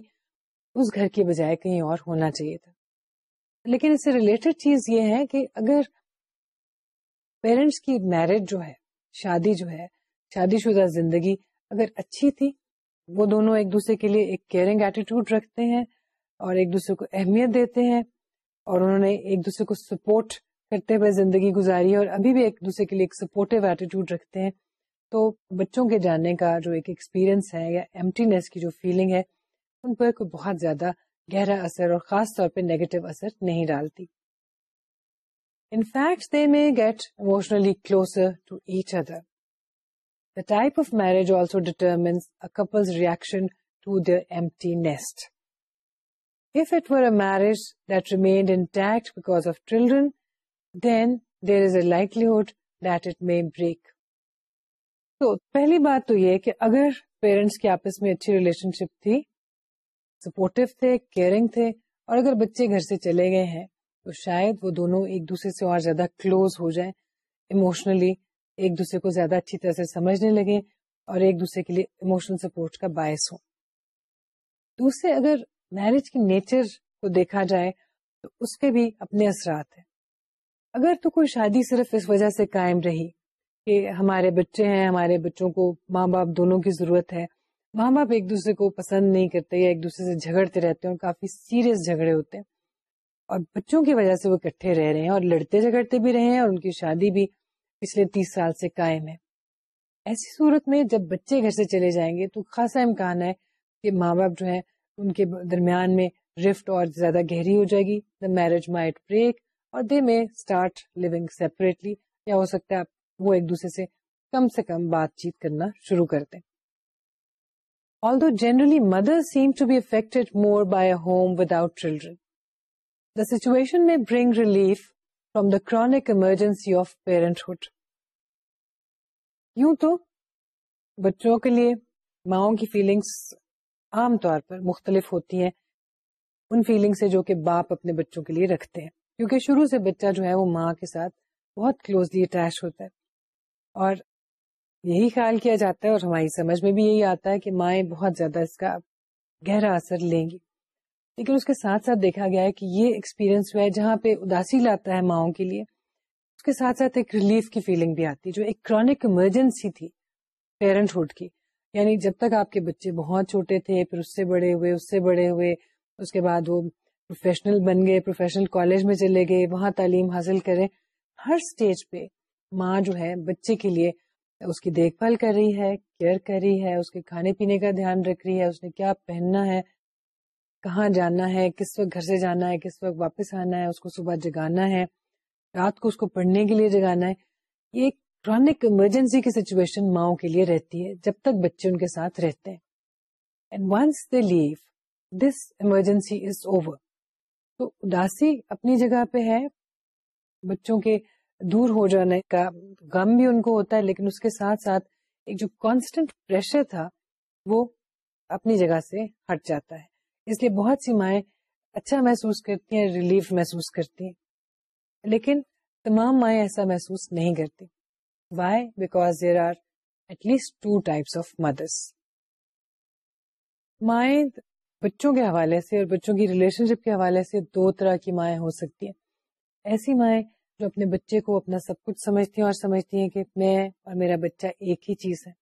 اس گھر کے بجائے کہیں اور ہونا چاہیے تھا لیکن اس سے ریلیٹڈ چیز یہ ہے کہ اگر پیرنٹس کی میرج جو ہے شادی جو ہے شادی شدہ زندگی اگر اچھی تھی وہ دونوں ایک دوسرے کے لیے ایک کیئرنگ ایٹیٹیوڈ رکھتے ہیں اور ایک دوسرے کو اہمیت دیتے ہیں اور انہوں نے ایک دوسرے کو سپورٹ کرتے ہوئے زندگی گزاری اور ابھی بھی ایک دوسرے کے لیے ایک سپورٹو ایٹیٹیوڈ رکھتے ہیں تو بچوں کے جانے کا جو ایک ایکسپیرینس ہے یا ایمٹینیس کی جو فیلنگ ہے ان پر کوئی بہت زیادہ گہرا اثر اور خاص طور پہ نیگیٹو اثر نہیں ڈالتی in fact they may get emotionally closer to each other The type of marriage marriage also determines a a couple's reaction to empty nest. If it were that remained intact of children, then there is a likelihood that it may break. تو پہلی بات تو یہ کہ اگر parents کے آپس میں اچھی ریلیشن شپ تھی سپورٹو تھے کیئرنگ تھے اور اگر بچے گھر سے چلے گئے ہیں تو شاید وہ دونوں ایک دوسرے سے اور زیادہ کلوز ہو جائیں ایموشنلی ایک دوسرے کو زیادہ اچھی طرح سے سمجھنے لگے اور ایک دوسرے کے لیے اموشنل سپورٹ کا باعث ہو دوسرے اگر میرج کی نیچر کو دیکھا جائے تو اس کے بھی اپنے اثرات ہیں اگر تو کوئی شادی صرف اس وجہ سے قائم رہی کہ ہمارے بچے ہیں ہمارے بچوں کو ماں باپ دونوں کی ضرورت ہے ماں باپ ایک دوسرے کو پسند نہیں کرتے یا ایک دوسرے سے جھگڑتے رہتے ہیں اور کافی سیریس جھگڑے ہوتے ہیں اور بچوں کی وجہ سے وہ اکٹھے رہ رہے ہیں اور لڑتے جھگڑتے بھی رہے ہیں اور ان کی شادی بھی پچھلے تیس سال سے قائم ہے ایسی صورت میں جب بچے گھر سے چلے جائیں گے تو خاصا امکان ہے کہ ماں باپ جو ہے ان کے درمیان میں رفٹ اور زیادہ گہری ہو جائے گی دا میرج مائٹ بریک اور دے میں اسٹارٹ سیپریٹلی یا ہو سکتا ہے وہ ایک دوسرے سے کم سے کم بات چیت کرنا شروع کرتے although generally mother seem to be affect more by a home without children the situation میں bring relief chronic the chronic emergency of تو بچوں کے لیے ماؤں کی فیلنگس عام طور پر مختلف ہوتی ہیں ان فیلنگس جو کہ باپ اپنے بچوں کے لیے رکھتے ہیں کیونکہ شروع سے بچہ جو ہے وہ ماں کے ساتھ بہت کلوزلی اٹیچ ہوتا ہے اور یہی خیال کیا جاتا ہے اور ہماری سمجھ میں بھی یہی آتا ہے کہ مائیں بہت زیادہ اس کا گہرا اثر لیں گی لیکن اس کے ساتھ ساتھ دیکھا گیا ہے کہ یہ ایکسپیرینس جہاں پہ اداسی لاتا ہے ماؤں کے لیے اس کے ساتھ ساتھ ایک ریلیف کی فیلنگ بھی آتی ہے جو ایک کرانک ایمرجنسی تھی پیرنٹہڈ کی یعنی جب تک آپ کے بچے بہت چھوٹے تھے پھر اس سے بڑے ہوئے اس سے بڑے ہوئے اس کے بعد وہ پروفیشنل بن گئے پروفیشنل کالج میں چلے گئے وہاں تعلیم حاصل کرے ہر اسٹیج پہ ماں جو ہے بچے کے لیے اس کی دیکھ بھال کر رہی ہے کیئر کر رہی ہے اس کے کھانے پینے کا دھیان رکھ رہی ہے اس نے کیا پہننا ہے کہاں جانا ہے کس وقت گھر سے جانا ہے کس وقت واپس آنا ہے اس کو صبح جگانا ہے رات کو اس کو پڑھنے کے لیے جگانا ہے یہ کرانک ایمرجنسی کی سچویشن ماؤں کے لیے رہتی ہے جب تک بچے ان کے ساتھ رہتے ہیں and they leave this emergency is over تو اداسی اپنی جگہ پہ ہے بچوں کے دور ہو جانے کا غم بھی ان کو ہوتا ہے لیکن اس کے ساتھ ساتھ ایک جو کانسٹنٹ پریشر تھا وہ اپنی جگہ سے ہٹ جاتا ہے اس لیے بہت سی مائیں اچھا محسوس کرتی ہیں ریلیف محسوس کرتی ہیں لیکن تمام مائیں ایسا محسوس نہیں کرتی why because there are at least two types of mothers مائیں بچوں کے حوالے سے اور بچوں کی ریلیشن شپ کے حوالے سے دو طرح کی مائیں ہو سکتی ہیں ایسی مائیں جو اپنے بچے کو اپنا سب کچھ سمجھتی ہیں اور سمجھتی ہیں کہ میں اور میرا بچہ ایک ہی چیز ہے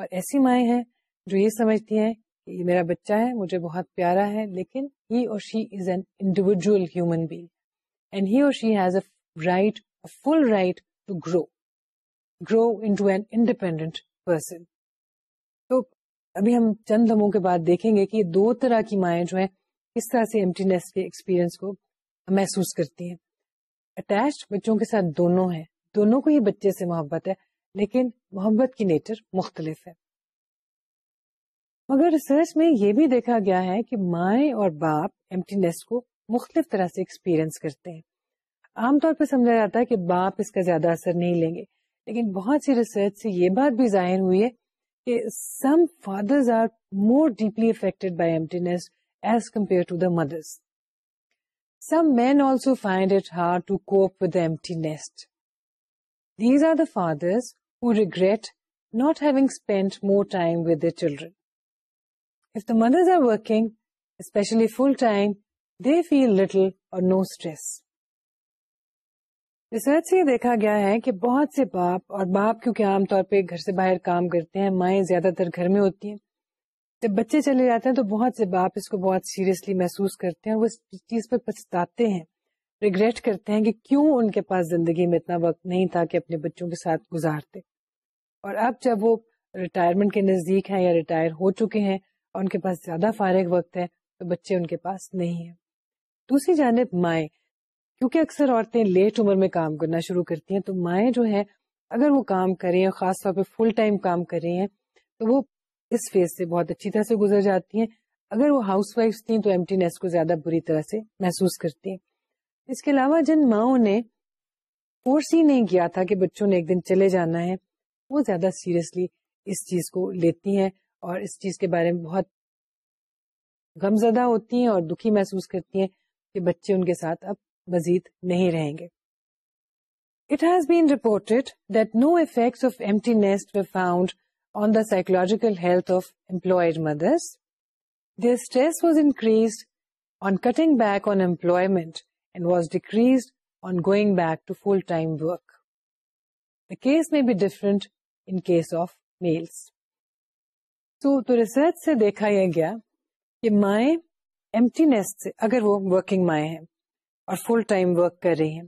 اور ایسی مائیں ہیں جو یہ سمجھتی ہیں یہ میرا بچہ ہے مجھے بہت پیارا ہے لیکن ہی اور she is an individual human being and she has a rightful right to grow grow an independent person تو ابھی ہم چند لمحوں کے بعد دیکھیں گے کہ دو طرح کی مائیں جو ہیں کس طرح سے کے ایکسپیرئنس کو محسوس کرتی ہیں اٹیچ بچوں کے ساتھ دونوں ہیں دونوں کو ہی بچے سے محبت ہے لیکن محبت کی نیچر مختلف ہے مگر ریسرچ میں یہ بھی دیکھا گیا ہے کہ مائیں اور باپ ایمٹینس کو مختلف طرح سے ایکسپیرئنس کرتے ہیں عام طور پہ سمجھا جاتا ہے کہ باپ اس کا زیادہ اثر نہیں لیں گے لیکن بہت سی ریسرچ سے یہ بات بھی ظاہر ہوئی ہے کہ some fathers are more deeply affected by emptiness as compare to the mothers some men also find it hard to cope with empty nest these are the fathers who regret not having spend more time with the children If the mothers are working, moms are working especially full time they feel little اور یہ دیکھا گیا ہے کہ بہت سے باپ اور باپ کیونکہ عام طور پہ گھر سے باہر کام کرتے ہیں مائیں زیادہ تر گھر میں ہوتی ہیں جب بچے چلے جاتے ہیں تو بہت سے باپ اس کو بہت سیریسلی محسوس کرتے ہیں وہ اس چیز پہ پچھتاتے ہیں ریگریٹ کرتے ہیں کہ کیوں ان کے پاس زندگی میں اتنا وقت نہیں تھا کہ اپنے بچوں کے ساتھ گزارتے اور اب جب وہ ریٹائرمنٹ کے نزدیک ہیں یا ریٹائر ہو چکے ہیں اور ان کے پاس زیادہ فارغ وقت ہے تو بچے ان کے پاس نہیں ہیں دوسری جانب مائیں کیونکہ اکثر عورتیں لیٹ عمر میں کام کرنا شروع کرتی ہیں تو مائیں جو ہیں اگر وہ کام کریں اور خاص طور پہ فل ٹائم کام کر رہی ہیں تو وہ اس فیز سے بہت اچھی طرح سے گزر جاتی ہیں اگر وہ ہاؤس وائف تھی تو ایمٹی نیس کو زیادہ بری طرح سے محسوس کرتی ہیں اس کے علاوہ جن ماؤں نے فورس ہی نہیں کیا تھا کہ بچوں نے ایک دن چلے جانا ہے وہ زیادہ سیریسلی اس چیز کو لیتی ہیں اور اس چیز کے بارے میں بہت گمزدہ ہوتی ہیں اور دکھی محسوس کرتی ہیں کہ بچے ان کے ساتھ اب مزید نہیں رہیں گے it has been reported that no effects of empty emptiness found on the psychological health of employed mothers their stress was increased on cutting back on employment and was decreased on going back to full time work case میں be different in case of males تو تو research سے دیکھا یہ گیا کہ مائیں empty nest سے اگر وہ ورکنگ مائیں ہیں اور فل ٹائم ورک کر رہی ہیں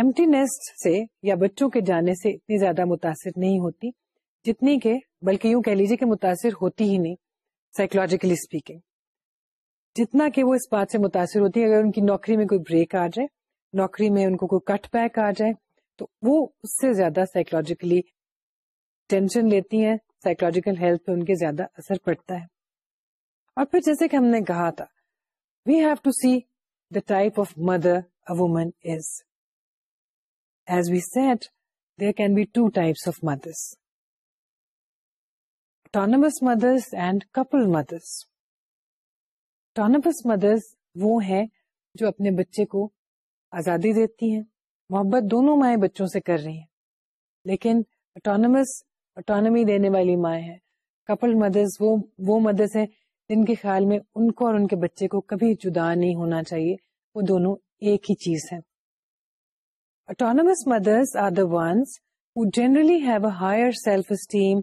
ایمٹی نیسٹ سے یا بچوں کے جانے سے اتنی زیادہ متاثر نہیں ہوتی جتنی کہ بلکہ یوں کہہ لیجیے کہ متاثر ہوتی ہی نہیں سائیکولوجیکلی اسپیکنگ جتنا کہ وہ اس بات سے متاثر ہوتی ہے اگر ان کی نوکری میں کوئی بریک آ جائے نوکری میں ان کو کوئی کٹ بیک آ جائے تو وہ اس سے زیادہ سائیکولوجیکلی ٹینشن لیتی ہیں سائیکولوجیکل ہیلتھ پہ ان کے زیادہ اثر پڑتا ہے اور پھر جیسے کہ ہم نے کہا تھا we have to see the type of mother woman is as we said there can be two types of mothers autonomous and Kapil مدرس اٹانس مدرس وہ ہیں جو اپنے بچے کو آزادی دیتی ہیں محبت دونوں مائیں بچوں سے کر رہی ہیں لیکن اٹانومس اٹانمی دینے والی مائیں ہیں کپل مدرس وہ وہ مدرس ہیں جن کے خیال میں ان کو اور ان کے بچے کو کبھی جدا نہیں ہونا چاہیے وہ دونوں ایک ہی چیز ہے autonomous mothers are the ones who generally have a higher self esteem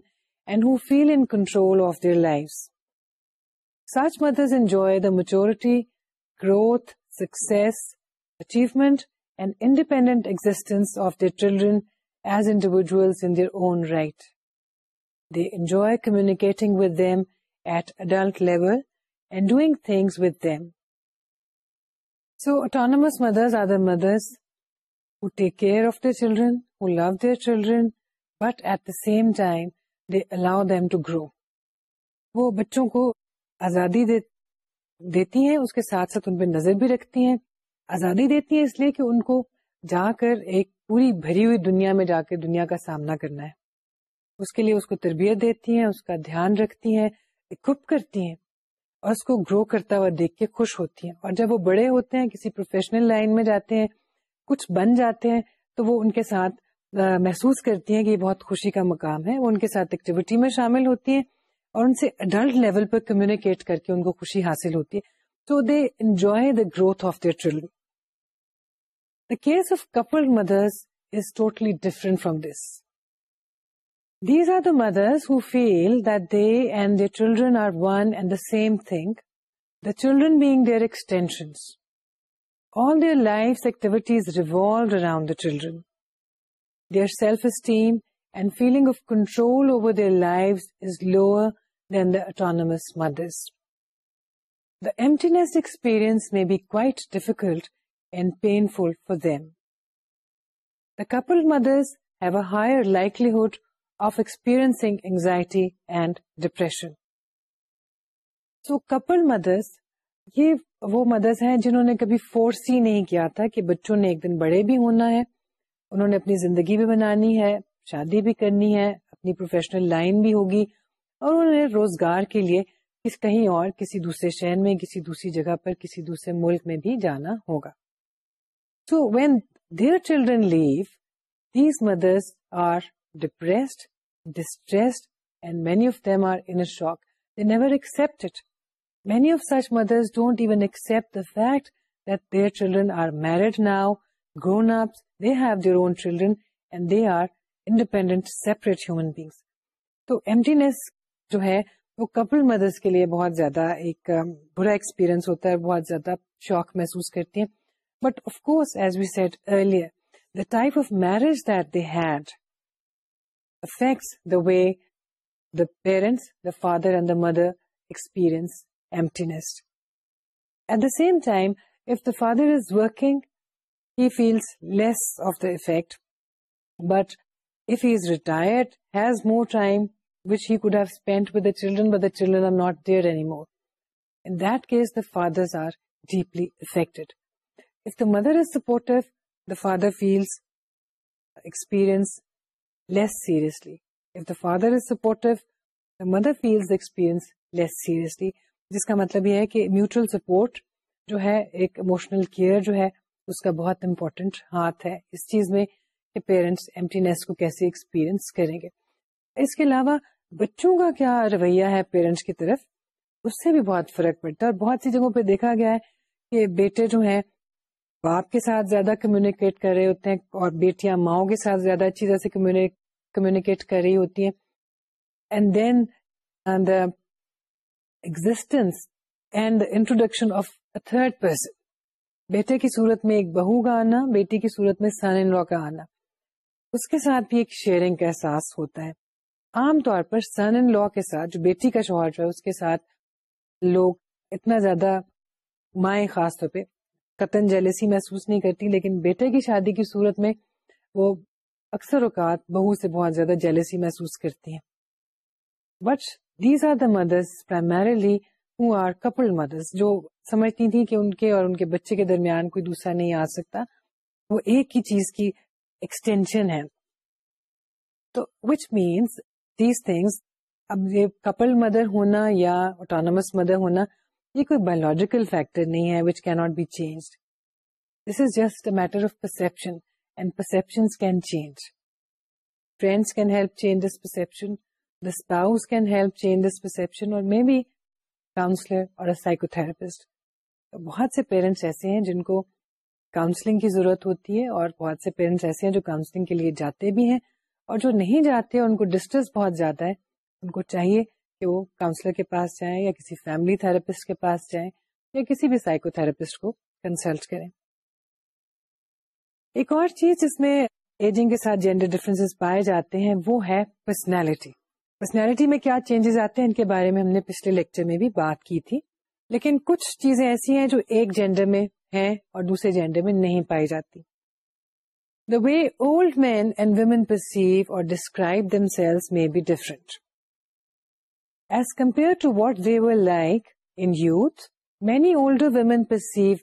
and who feel in control of their life such mothers enjoy the maturity growth success achievement and independent existence of their children as individuals in their own right they enjoy communicating with them at adult level and doing things with them. So autonomous mothers are the mothers who take care of their children, who love their children, but at the same time they allow them to grow. وہ بچوں کو آزادی دیتی ہیں اس کے ساتھ ساتھ ان پہ نظر بھی رکھتی ہیں آزادی دیتی ہیں اس لیے کہ ان کو جا کر ایک پوری بھری ہوئی دنیا میں جا کر دنیا کا سامنا کرنا ہے اس کے لیے اس کو تربیت دیتی ہیں اس کا دھیان رکھتی ہیں اکوپ کرتی ہیں اور اس کو گرو کرتا ہوا دیکھ کے خوش ہوتی ہیں اور جب وہ بڑے ہوتے ہیں کسی پروفیشنل لائن میں جاتے ہیں کچھ بن جاتے ہیں تو وہ ان کے ساتھ محسوس کرتی ہیں کہ یہ بہت خوشی کا مقام ہے وہ ان کے ساتھ ایکٹیویٹی میں شامل ہوتی ہیں اور ان سے اڈلٹ لیول پر کمیونیکیٹ کر کے ان کو خوشی حاصل ہوتی ہے تو they enjoy the growth of their children the case of couple mothers is totally different from this These are the mothers who feel that they and their children are one and the same thing, the children being their extensions. All their life's activities revolved around the children. Their self-esteem and feeling of control over their lives is lower than the autonomous mothers. The emptiness experience may be quite difficult and painful for them. The coupled mothers have a higher likelihood of experiencing anxiety and depression so couple mothers یہ وہ مدرس ہیں جنہوں نے کبھی force ہی نہیں کیا تھا کہ بچوں نے ایک دن بڑے بھی ہونا ہے انہوں نے اپنی زندگی بھی بنانی ہے شادی بھی کرنی ہے اپنی پروفیشنل لائن بھی ہوگی اور انہوں نے روزگار کے لیے کس کہیں اور کسی دوسرے شہر میں کسی دوسری جگہ پر کسی دوسرے ملک میں بھی جانا ہوگا so when their children leave these mothers are depressed shocked many of such mothers don't even ایک they have their own children separate human beings تو ایمٹی نیس جو ہے وہ کپل مدرس کے لیے بہت زیادہ ایک um, برا ایکسپیرئنس ہوتا ہے بہت زیادہ شوق محسوس کرتی ہیں but of course as we said earlier the type of marriage that they had affects the way the parents, the father and the mother, experience emptiness. At the same time, if the father is working, he feels less of the effect. But if he is retired, has more time, which he could have spent with the children, but the children are not there anymore. In that case, the fathers are deeply affected. If the mother is supportive, the father feels, experience less seriously. If the father is supportive, the mother feels the experience less seriously. جس کا مطلب یہ ہے کہ mutual support جو ہے ایک emotional care جو ہے اس کا بہت امپورٹینٹ ہاتھ ہے اس چیز میں کہ پیرنٹس ایمٹینیس کو کیسے ایکسپیرئنس کریں گے اس کے علاوہ بچوں کا کیا رویہ ہے پیرنٹس کی طرف اس سے بھی بہت فرق پڑتا ہے اور بہت سی جگہوں پہ دیکھا گیا ہے کہ بیٹے جو ہیں باپ کے ساتھ زیادہ کمیونیکیٹ کر رہے ہوتے ہیں اور بیٹیاں ماؤں کے ساتھ زیادہ اچھی طرح سے کمیونیکیٹ کر رہی ہوتی ہیں and then the existence and the introduction of a third person بیٹے کی صورت میں ایک بہو کا آنا بیٹی کی صورت میں سن ان لا کا آنا اس کے ساتھ بھی ایک شیئرنگ کا احساس ہوتا ہے عام طور پر سن ان لا کے ساتھ جو بیٹی کا شوہر جو ہے اس کے ساتھ لوگ اتنا زیادہ مائیں خاص طور پہ قطن جیلسی محسوس نہیں کرتی لیکن بیٹے کی شادی کی صورت میں وہ اکثر اوقات بہو سے بہت زیادہ جیلسی محسوس کرتی ہیں but these are the mothers primarily are couple mothers جو سمجھتی تھیں کہ ان کے اور ان کے بچے کے درمیان کوئی دوسرا نہیں آ سکتا وہ ایک ہی چیز کی ایکسٹینشن ہے تو وچ مینس دیز تھنگس اب یہ کپل مدر ہونا یا اوٹانومس مدر ہونا یہ کوئی بایولوجیکل فیکٹر نہیں ہے وچ کی not be change this is just a matter of perception and perception can change friends can help change this perception the spouse can help change this perception or may be counsellor or psychotherapist بہت سے parents ایسے ہیں جن کو counselling کی ضرورت ہوتی ہے اور بہت سے پیرنٹس ایسے ہیں جو کاؤنسلنگ کے لیے جاتے بھی ہیں اور جو نہیں جاتے ان کو ڈسٹرس بہت زیادہ ہے ان کو چاہیے کہ وہ کاؤنسلر کے پاس جائیں یا کسی فیملی تھراپسٹ کے پاس جائیں یا کسی بھی سائیکو تھراپسٹ کو کنسلٹ کریں ایک اور چیز جس میں ایجنگ کے ساتھ جینڈر ڈفرینس پائے جاتے ہیں وہ ہے پرسنالٹی پرسنالٹی میں کیا چینجز آتے ہیں ان کے بارے میں ہم نے پچھلے لیکچر میں بھی بات کی تھی لیکن کچھ چیزیں ایسی ہیں جو ایک جینڈر میں ہیں اور دوسرے جینڈر میں نہیں پائی جاتی the way old men and women perceive اور ڈسکرائب دم سیلس میں different. As compare to what they will like in youth many old women pre of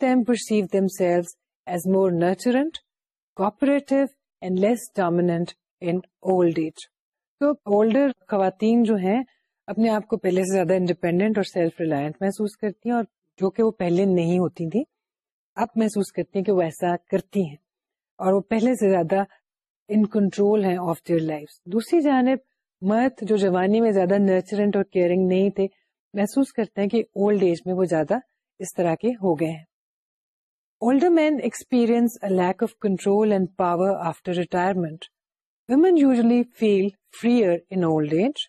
them perceive them selves as more nurturant کواتین جو ہیں اپنے آپ کو پہلے سے زیادہ انڈیپینڈنٹ اور سیلف ریلائنٹ محسوس کرتی ہیں اور جو کہ وہ پہلے نہیں ہوتی تھی اب محسوس کرتی ہیں کہ وہ ایسا کرتی ہیں اور وہ پہلے سے زیادہ ان کنٹرول ہیں آف دیئر لائف دوسری جانب مرد جو جوانی میں زیادہ نرچرنٹ اور کیئرنگ نہیں تھے محسوس کرتے ہیں کہ اولڈ ایج میں وہ زیادہ اس طرح کے ہو گئے ہیں older men experience lack of control and power after retirement women usually feel freer in old age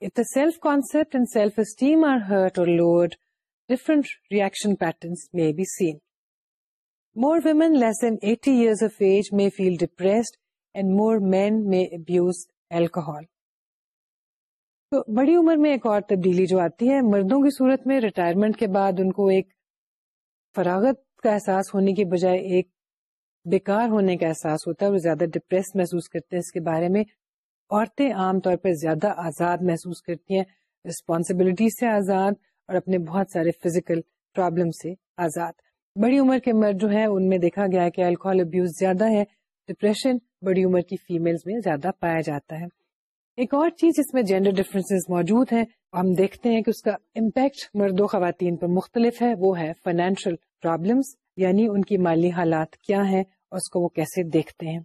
if the self-concept and self-esteem are hurt or lowered, different reaction patterns may be seen. More women less than 80 years of age may feel depressed and more men may abuse alcohol. تو بڑی عمر میں ایک اور تبدیلی جو آتی ہے مردوں کی صورت میں ریٹائرمنٹ کے بعد ان کو ایک فراغت کا احساس ہونے کی بجائے ایک بیکار ہونے کا احساس ہوتا ہے اور زیادہ ڈپریس محسوس کرتے ہیں اس کے بارے میں عورتیں عام طور پر زیادہ آزاد محسوس کرتی ہیں رسپانسبلٹی سے آزاد اور اپنے بہت سارے فزیکل پرابلم سے آزاد بڑی عمر کے مرد جو ہیں ان میں دیکھا گیا ہے کہ الکوہل ابیوز زیادہ ہے ڈپریشن بڑی عمر کی فیمل میں زیادہ پایا جاتا ہے ایک اور چیز اس میں جینڈر ڈفرینس موجود ہیں اور ہم دیکھتے ہیں کہ اس کا امپیکٹ مرد و خواتین پر مختلف ہے وہ ہے فائنینشیل پرابلمس یعنی ان کی مالی حالات کیا ہیں اور اس کو وہ کیسے دیکھتے ہیں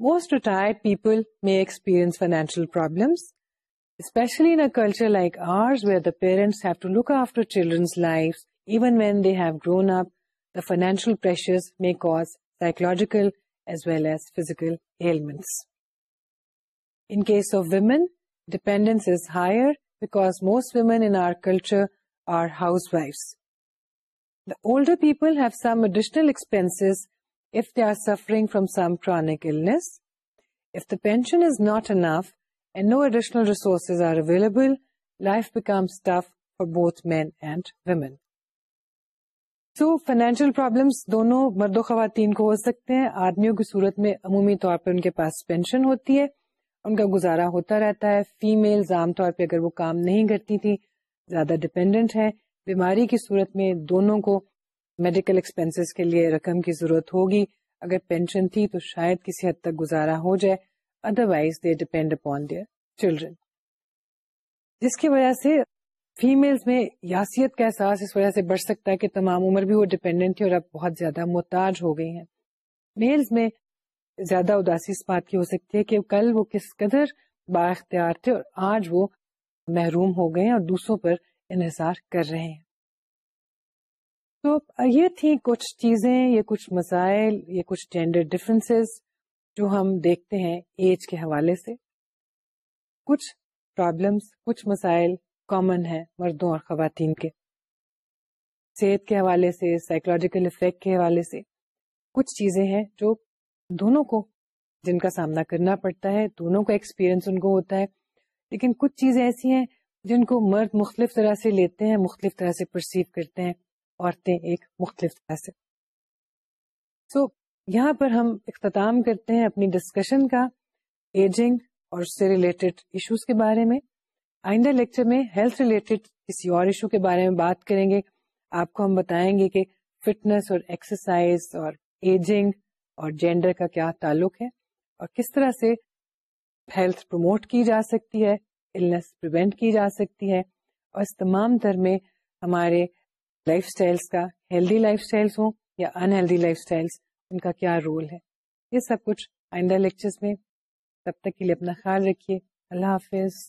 Most retired people may experience financial problems, especially in a culture like ours where the parents have to look after children's lives even when they have grown up. The financial pressures may cause psychological as well as physical ailments. In case of women, dependence is higher because most women in our culture are housewives. The older people have some additional expenses if If they are are suffering from some chronic illness. the pension is not enough and no additional resources available, life becomes tough for pensioned financial problems دونوں مرد و خواتین کو ہو سکتے ہیں آدمیوں کی صورت میں عمومی طور پر ان کے پاس پینشن ہوتی ہے ان کا گزارا ہوتا رہتا ہے فیملز عام طور پہ اگر وہ کام نہیں کرتی تھی زیادہ ڈپینڈنٹ ہے بیماری کی صورت میں دونوں کو میڈیکل ایکسپینسز کے لیے رقم کی ضرورت ہوگی اگر پینشن تھی تو شاید کسی حد تک گزارا ہو جائے ادروائز ڈپینڈ دیئر چلڈرن جس کی وجہ سے فیمل میں یاسیت کا احساس اس وجہ سے بڑھ سکتا ہے کہ تمام عمر بھی وہ ڈپینڈنٹ تھی اور اب بہت زیادہ محتاج ہو گئی ہیں میلز میں زیادہ اداسی اس بات کی ہو سکتی ہے کہ کل وہ کس قدر با اختیار تھے اور آج وہ محروم ہو گئے ہیں اور دوسروں پر انحصار کر رہے ہیں تو یہ تھی کچھ چیزیں یہ کچھ مسائل یہ کچھ جینڈر ڈفرینسز جو ہم دیکھتے ہیں ایج کے حوالے سے کچھ پرابلمس کچھ مسائل کامن ہیں مردوں اور خواتین کے صحت کے حوالے سے سائیکولوجیکل افیکٹ کے حوالے سے کچھ چیزیں ہیں جو دونوں کو جن کا سامنا کرنا پڑتا ہے دونوں کا ایکسپیرئنس ان کو ہوتا ہے لیکن کچھ چیزیں ایسی ہیں جن کو مرد مختلف طرح سے لیتے ہیں مختلف طرح سے پرسیو کرتے ہیں عورتیں ایک مختلف طرح سے سو یہاں پر ہم اختتام کرتے ہیں اپنی ڈسکشن کا ایجنگ اور اس سے ریلیٹڈ ایشوز کے بارے میں آئندہ لیکچر میں ہیلتھ ریلیٹڈ کسی اور ایشو کے بارے میں بات کریں گے آپ کو ہم بتائیں گے کہ فٹنس اور ایکسرسائز اور ایجنگ اور جینڈر کا کیا تعلق ہے اور کس طرح سے ہیلتھ پروموٹ کی جا سکتی ہے النس کی جا سکتی ہے اور اس تمام تر میں ہمارے لائف اسٹائلس کا ہیلدی لائف اسٹائلس ہوں یا انہیلدی لائف اسٹائلس ان کا کیا رول ہے یہ سب کچھ آئندہ لیکچرز میں تب تک کے لیے اپنا خیال رکھیے اللہ حافظ